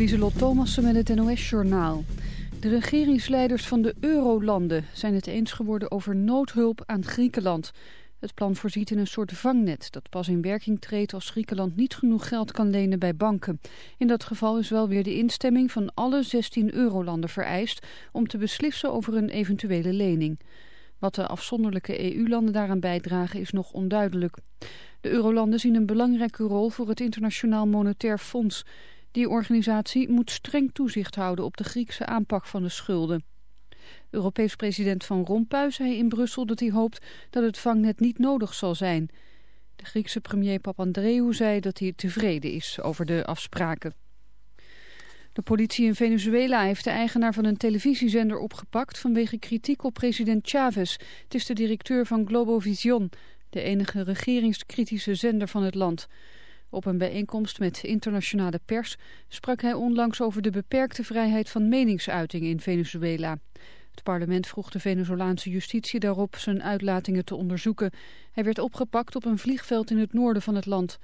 Lieselot Thomassen met het NOS-journaal. De regeringsleiders van de eurolanden zijn het eens geworden over noodhulp aan Griekenland. Het plan voorziet in een soort vangnet dat pas in werking treedt als Griekenland niet genoeg geld kan lenen bij banken. In dat geval is wel weer de instemming van alle 16 eurolanden vereist om te beslissen over een eventuele lening. Wat de afzonderlijke EU-landen daaraan bijdragen is nog onduidelijk. De eurolanden zien een belangrijke rol voor het Internationaal Monetair Fonds... Die organisatie moet streng toezicht houden op de Griekse aanpak van de schulden. Europees president Van Rompuy zei in Brussel dat hij hoopt dat het vangnet niet nodig zal zijn. De Griekse premier Papandreou zei dat hij tevreden is over de afspraken. De politie in Venezuela heeft de eigenaar van een televisiezender opgepakt vanwege kritiek op president Chavez. Het is de directeur van Globovision, de enige regeringskritische zender van het land. Op een bijeenkomst met internationale pers sprak hij onlangs over de beperkte vrijheid van meningsuiting in Venezuela. Het parlement vroeg de Venezolaanse justitie daarop zijn uitlatingen te onderzoeken. Hij werd opgepakt op een vliegveld in het noorden van het land.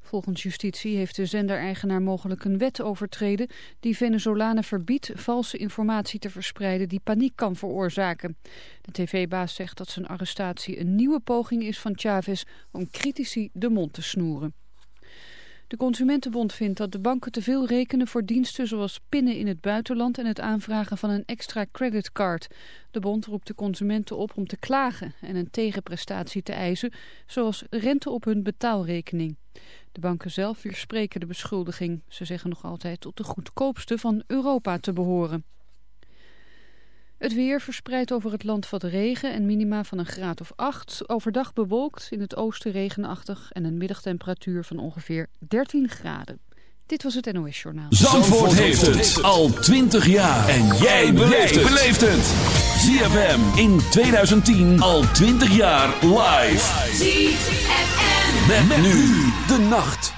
Volgens justitie heeft de zendereigenaar mogelijk een wet overtreden die Venezolanen verbiedt valse informatie te verspreiden die paniek kan veroorzaken. De tv-baas zegt dat zijn arrestatie een nieuwe poging is van Chavez om critici de mond te snoeren. De Consumentenbond vindt dat de banken te veel rekenen voor diensten zoals pinnen in het buitenland en het aanvragen van een extra creditcard. De bond roept de consumenten op om te klagen en een tegenprestatie te eisen, zoals rente op hun betaalrekening. De banken zelf weerspreken de beschuldiging. Ze zeggen nog altijd tot de goedkoopste van Europa te behoren. Het weer verspreidt over het land wat regen en minima van een graad of 8. Overdag bewolkt, in het oosten regenachtig en een middagtemperatuur van ongeveer 13 graden. Dit was het NOS Journaal. Zandvoort, heeft het al 20 jaar. En jij beleeft het. ZFM in 2010 al 20 jaar live. ZFM. Met, nu de nacht.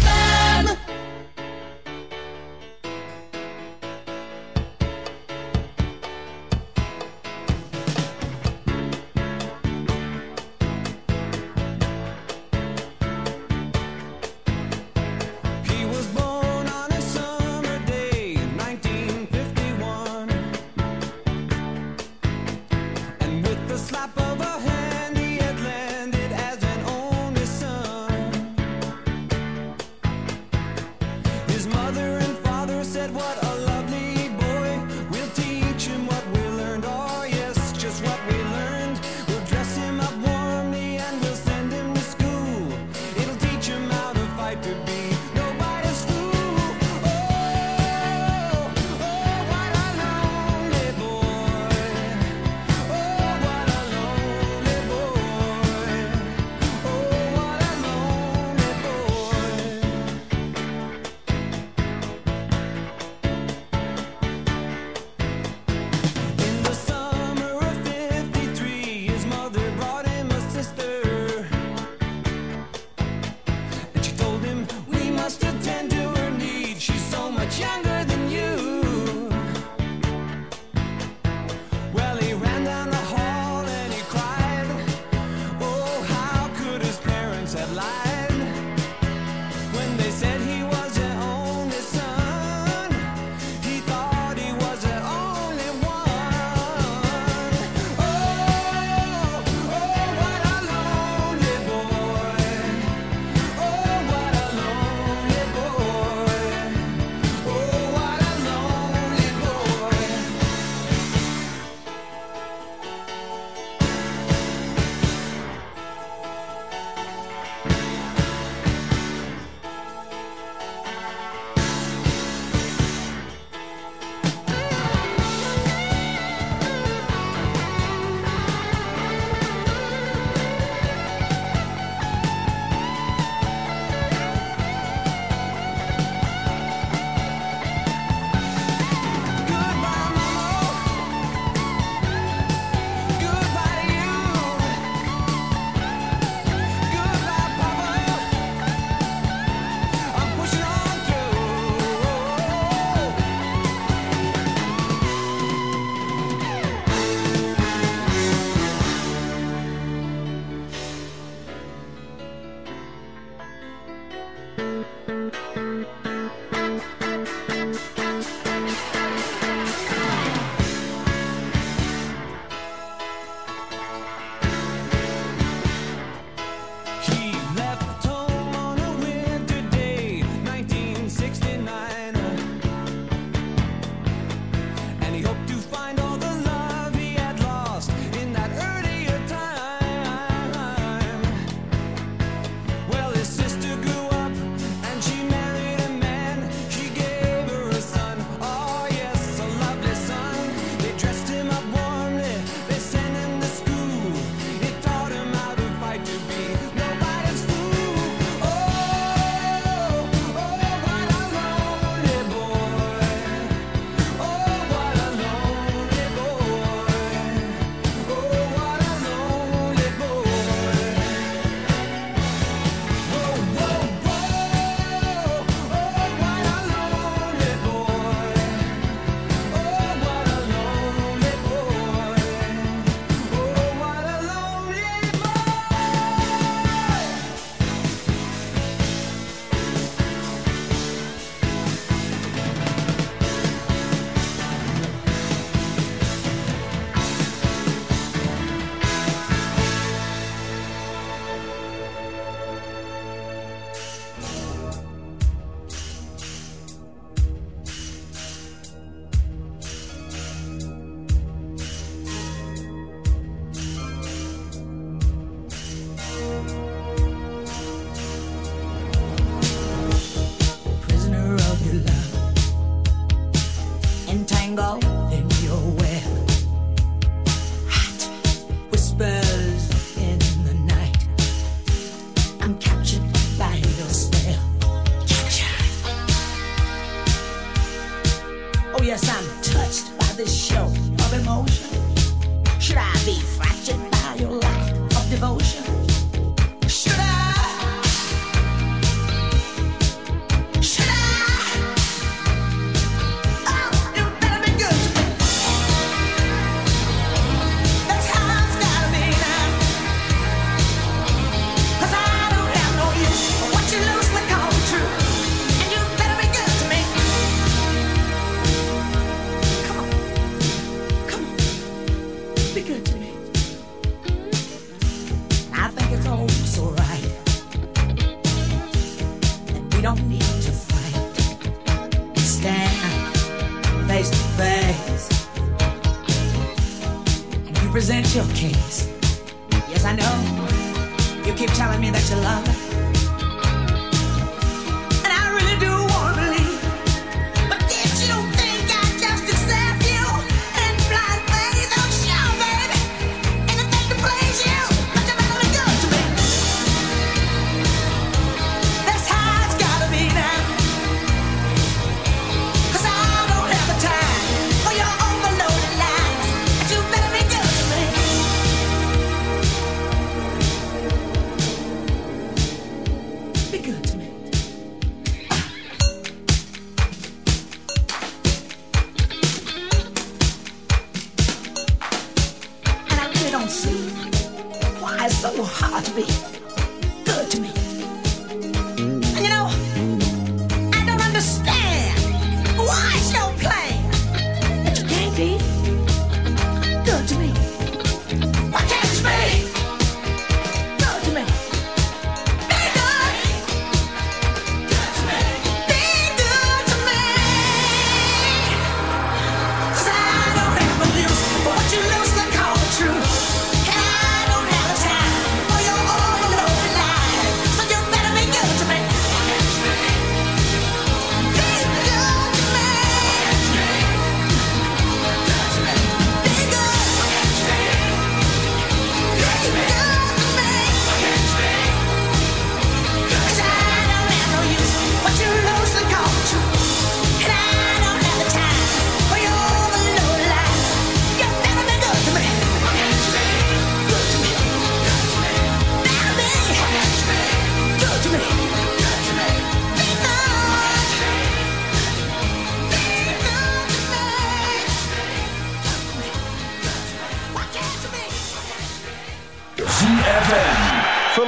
economy that you love. me.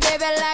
baby like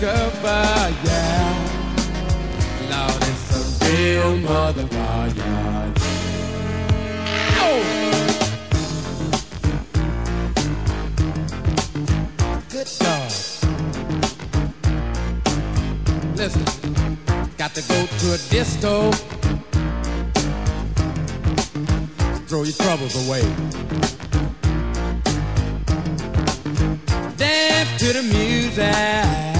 goodbye, yeah. Lord, it's a real oh, motherfucker. Yeah. Good dog. Listen, got to go to a disco. Throw your troubles away. Dance to the music.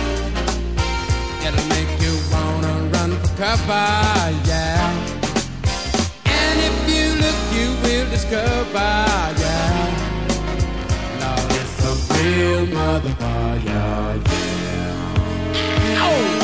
cover, yeah. And if you look, you will discover, yeah. Love is a real motherfucker, yeah. Oh!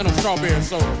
and a strawberry soda.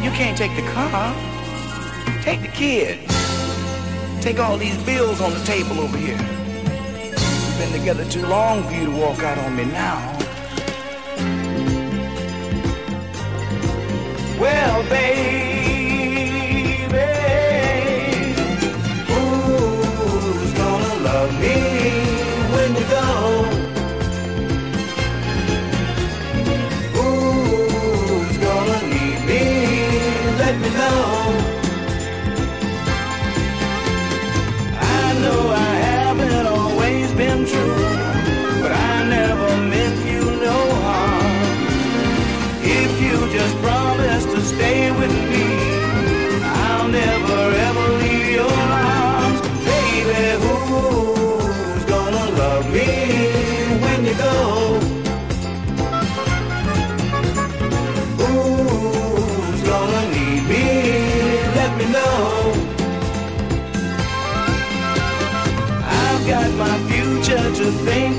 You can't take the car. Take the kid. Take all these bills on the table over here. We've been together too long for you to walk out on me now. Well, baby.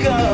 go.